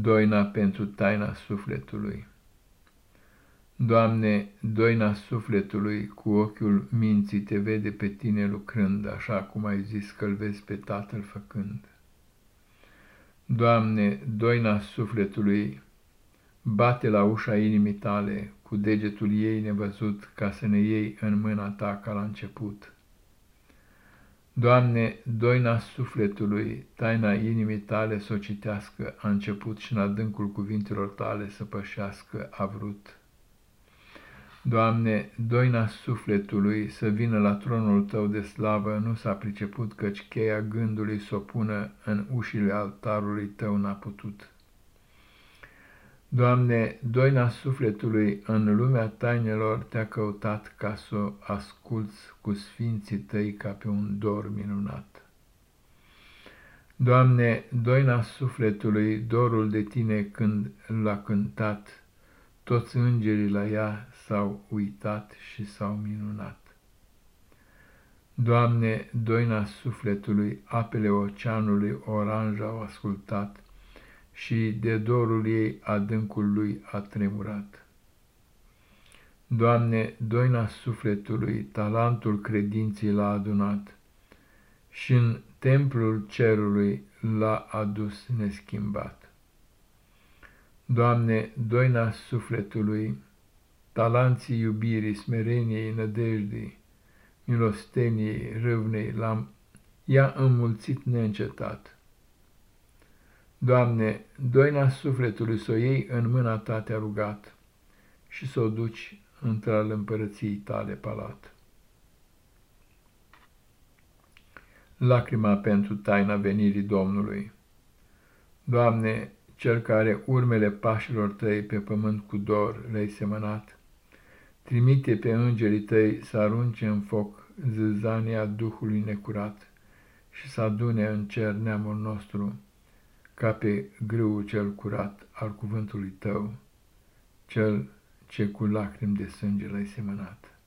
Doina pentru taina sufletului Doamne, doina sufletului, cu ochiul minții te vede pe tine lucrând, așa cum ai zis că-l vezi pe Tatăl făcând. Doamne, doina sufletului, bate la ușa inimii tale, cu degetul ei nevăzut, ca să ne iei în mâna ta ca la început. Doamne, doina sufletului, taina inimii tale să o citească, a început și în adâncul cuvintelor tale să pășească, a vrut. Doamne, doina sufletului să vină la tronul Tău de slavă, nu s-a priceput, căci cheia gândului să o pună în ușile altarului Tău n-a putut. Doamne, doina sufletului în lumea tainelor te-a căutat ca să o asculți cu sfinții tăi ca pe un dor minunat. Doamne, doina sufletului, dorul de tine când l-a cântat, toți îngerii la ea s-au uitat și s-au minunat. Doamne, doina sufletului, apele oceanului oranj au ascultat, și de dorul ei adâncul lui a tremurat. Doamne, doina sufletului, talentul credinții l-a adunat și în templul cerului l-a adus neschimbat. Doamne, doina sufletului, talanții iubirii, smereniei, nădejdii, milosteniei, râvnei, l-am, i-a înmulțit neîncetat Doamne, doina sufletului să o iei în mâna ta te-a rugat și să o duci într-al împărăției tale palat. Lacrima pentru taina venirii Domnului Doamne, Cel care urmele pașilor tăi pe pământ cu dor le-ai semănat, trimite pe îngerii tăi să arunce în foc zâzania Duhului necurat și să adune în cer neamul nostru, ca pe grâul cel curat al cuvântului tău, cel ce cu lacrimi de sânge l-ai semănat.